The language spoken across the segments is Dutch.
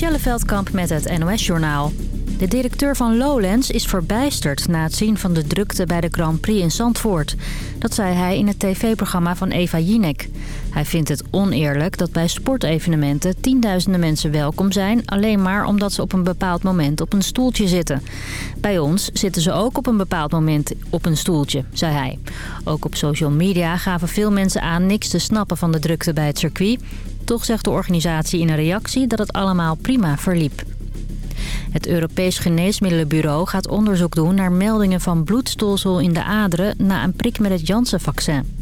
Michelle met het NOS-journaal. De directeur van Lowlands is verbijsterd na het zien van de drukte bij de Grand Prix in Zandvoort. Dat zei hij in het tv-programma van Eva Jinek. Hij vindt het oneerlijk dat bij sportevenementen tienduizenden mensen welkom zijn... alleen maar omdat ze op een bepaald moment op een stoeltje zitten. Bij ons zitten ze ook op een bepaald moment op een stoeltje, zei hij. Ook op social media gaven veel mensen aan niks te snappen van de drukte bij het circuit... Toch zegt de organisatie in een reactie dat het allemaal prima verliep. Het Europees Geneesmiddelenbureau gaat onderzoek doen naar meldingen van bloedstolsel in de aderen na een prik met het Janssen-vaccin.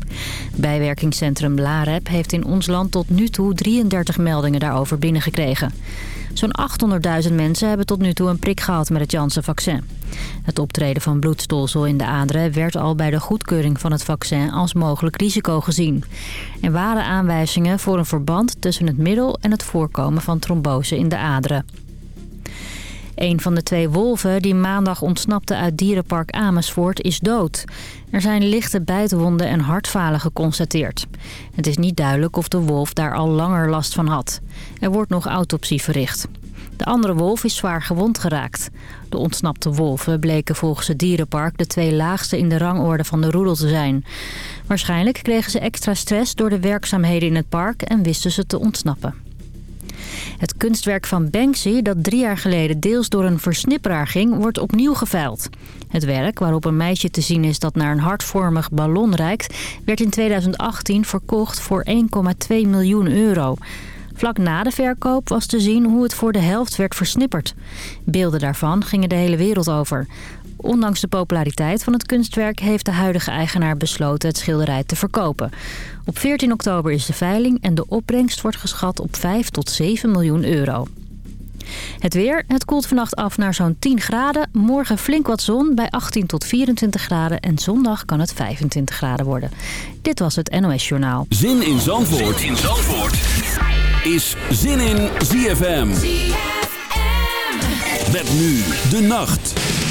Bijwerkingscentrum LAREP heeft in ons land tot nu toe 33 meldingen daarover binnengekregen. Zo'n 800.000 mensen hebben tot nu toe een prik gehad met het Janssen-vaccin. Het optreden van bloedstolsel in de aderen werd al bij de goedkeuring van het vaccin als mogelijk risico gezien. Er waren aanwijzingen voor een verband tussen het middel en het voorkomen van trombose in de aderen. Een van de twee wolven die maandag ontsnapte uit dierenpark Amersfoort is dood. Er zijn lichte bijtwonden en hartfalen geconstateerd. Het is niet duidelijk of de wolf daar al langer last van had. Er wordt nog autopsie verricht. De andere wolf is zwaar gewond geraakt. De ontsnapte wolven bleken volgens het dierenpark de twee laagste in de rangorde van de roedel te zijn. Waarschijnlijk kregen ze extra stress door de werkzaamheden in het park en wisten ze te ontsnappen. Het kunstwerk van Banksy, dat drie jaar geleden deels door een versnipperaar ging, wordt opnieuw geveild. Het werk, waarop een meisje te zien is dat naar een hartvormig ballon reikt... werd in 2018 verkocht voor 1,2 miljoen euro. Vlak na de verkoop was te zien hoe het voor de helft werd versnipperd. Beelden daarvan gingen de hele wereld over. Ondanks de populariteit van het kunstwerk heeft de huidige eigenaar besloten het schilderij te verkopen. Op 14 oktober is de veiling en de opbrengst wordt geschat op 5 tot 7 miljoen euro. Het weer. Het koelt vannacht af naar zo'n 10 graden. Morgen flink wat zon bij 18 tot 24 graden. En zondag kan het 25 graden worden. Dit was het NOS Journaal. Zin in Zandvoort, zin in Zandvoort. is Zin in ZFM. ZFM. Met nu de nacht.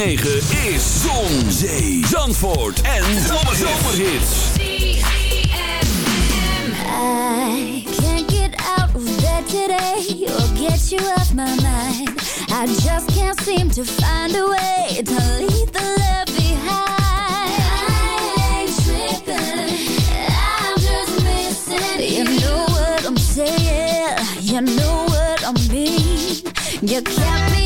106.9 is Zon, Zee, Zandvoort en Zomerhits. I can't get out of bed today or get you off my mind. I just can't seem to find a way to leave the love behind. I ain't tripping, I'm just missing you. You know what I'm saying, you know what I mean. You kept me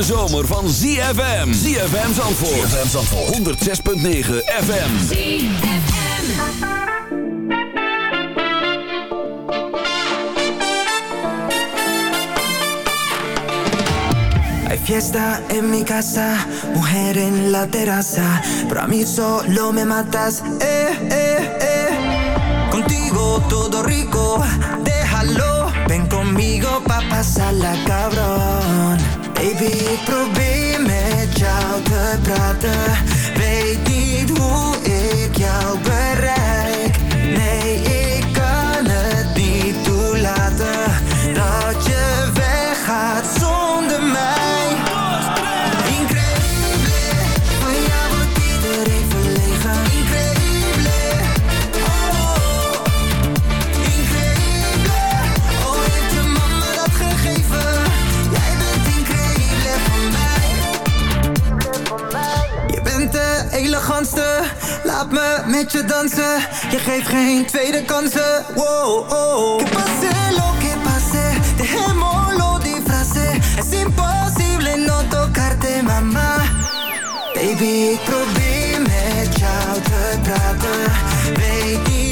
hete zomer van ZFM. ZFM Zandvoort. ZFM Zandvoort. 106.9 FM. ZFM. Hay fiesta en mi casa, mujer en la terraza, pero a mí solo me matas, eh, eh, eh. Contigo todo rico, déjalo, ven conmigo pa' pasarla cabrón. Baby, ik probeer met jou te praten. Weet niet hoe ik jou bereik. Nee, Laat me met je dansen. Je geeft geen tweede kansen. Wow, oh. Que pase lo que pase. Dejémoslo di frase. Es imposible no tocarte, mama Baby, probeer met jou te praten Baby.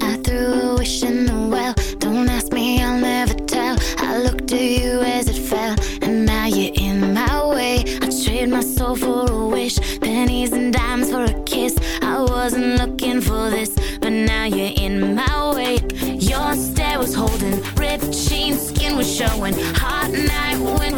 I threw a wish in the well. Don't ask me, I'll never tell. I looked to you as it fell, and now you're in my way. I trade my soul for a wish, pennies and dimes for a kiss. I wasn't looking for this, but now you're in my way. Your stare was holding, ripped jeans, skin was showing. Hot night when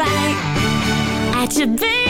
right at your baby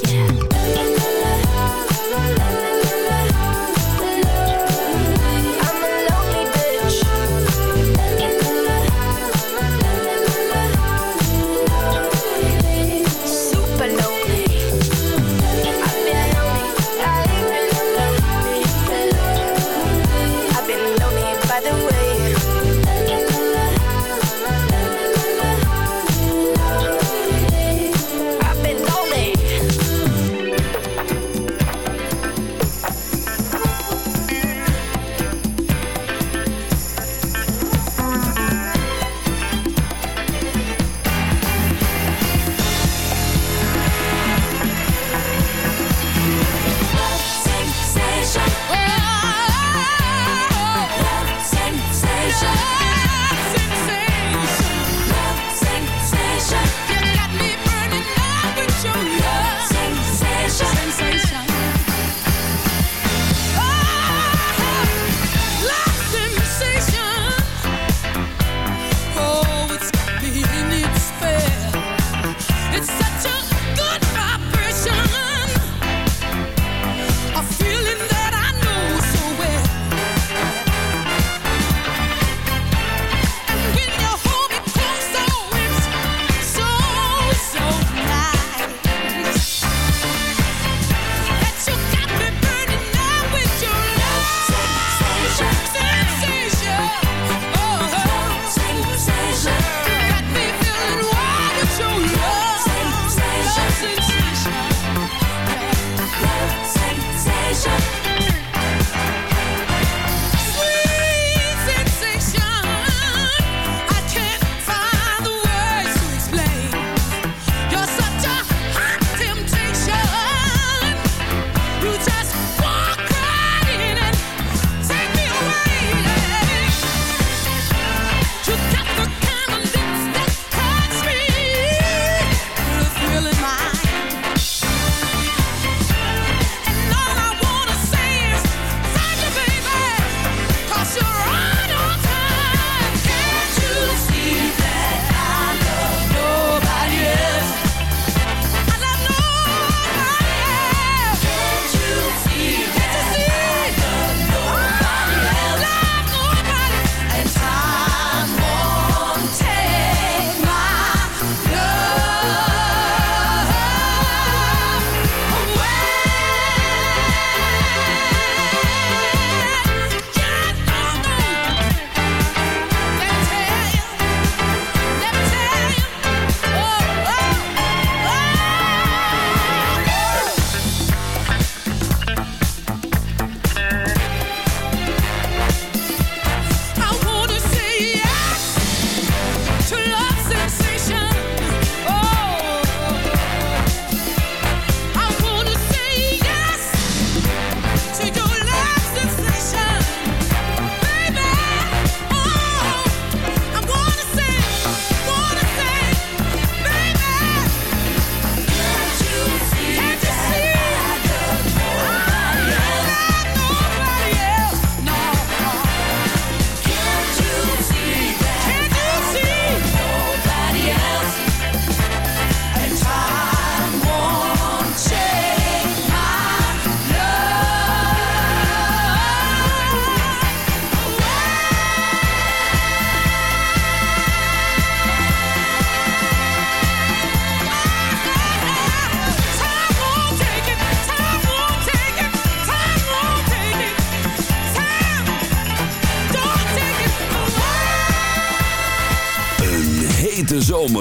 Listen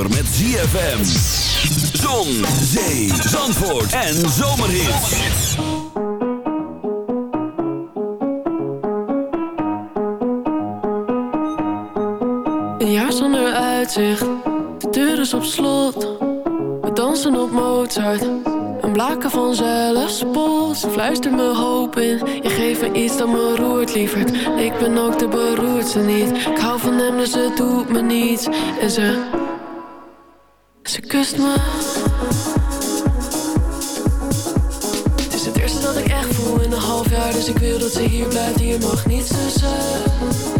met ZFM. Zon, zee, zandvoort en zomerhits. Een jaar zonder uitzicht, de deur is op slot. We dansen op Mozart, een blaken van zelfspot. Ze fluistert me hoop in, je geeft me iets dat me roert, lieverd. Ik ben ook de beroerdste niet, ik hou van hem dus het doet me niets. En ze, me. Het is het eerste dat ik echt voel in een half jaar, dus ik wil dat ze hier blijft. Hier mag niets tussen.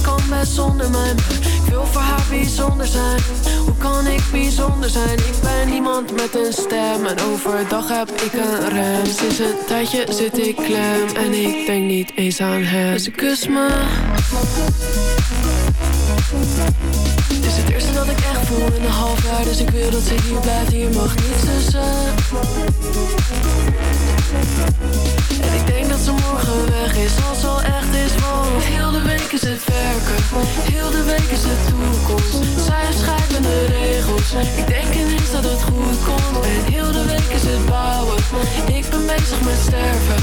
kan best zonder mij Ik wil voor haar bijzonder zijn. Hoe kan ik bijzonder zijn? Ik ben iemand met een stem En overdag heb ik een rem. Sinds een tijdje zit ik klem En ik denk niet eens aan hem. Ze kust me. Het is het eerste dat ik echt voel in een half jaar. Dus ik wil dat ze hier blijft Hier mag niets tussen En ik denk dat ze morgen weg is Als ze al echt is Want heel de week is het werken Heel de week is het toekomst. Zij schrijven de regels Ik denk ineens dat het goed komt. En heel de week is het bouwen Ik ben bezig met sterven.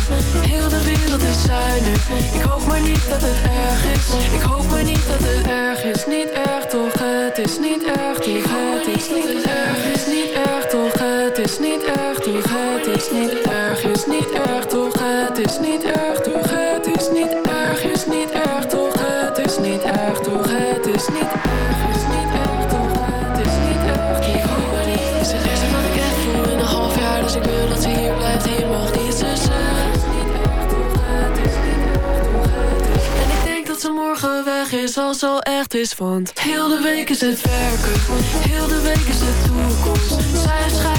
Heel de wereld is zij nu Ik hoop maar niet dat het erg is. Ik hoop maar niet dat het erg is Niet erg toch, het is niet erg toch Het is niet erg, is. niet erg toch Het is niet erg toch, het is niet erg Is niet erg toch, het is niet erg toch Het is niet erg, is niet erg toch Het is niet erg toch, het is niet erg Is niet erg toch, het is niet erg Ik hoop maar niet, is het eerste wat ik echt voel in een half jaar Dus ik wil dat ze hier blijft, hier mag niets tussen En ik denk dat ze morgen weg is als al echt is Want heel de week is het werken Heel de week is de toekomst Zij schrijven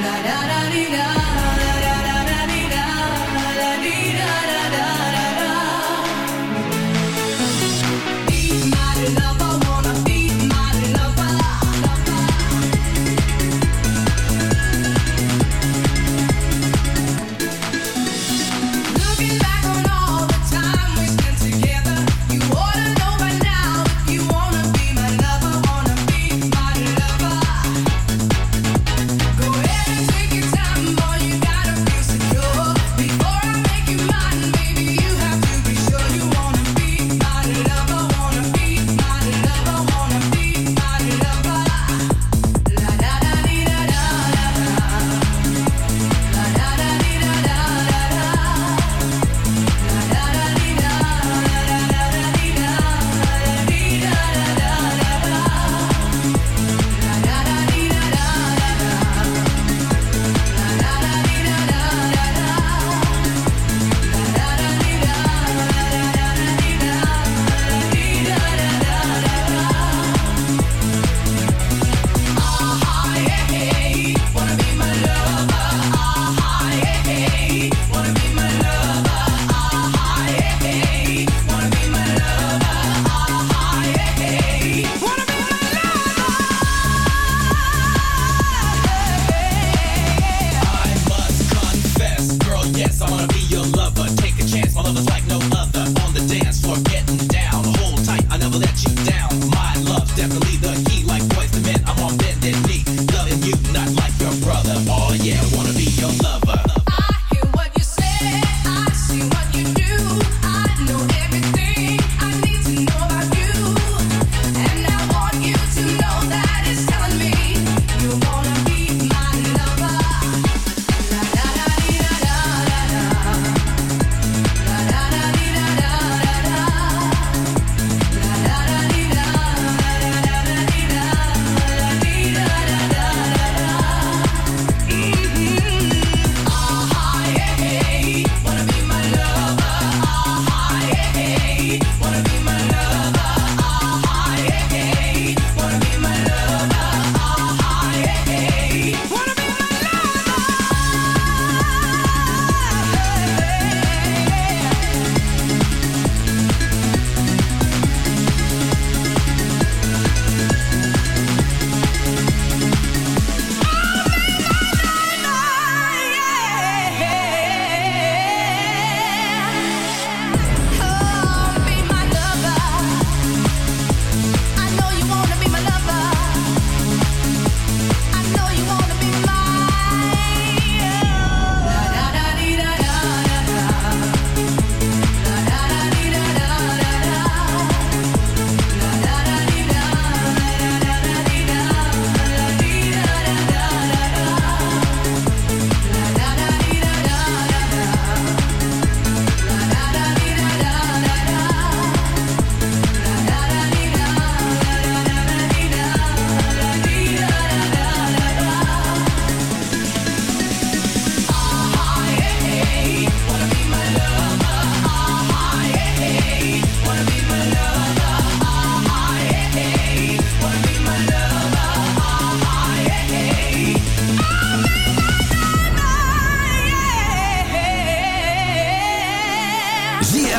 La da da dee da. La dee da. La dee da da da da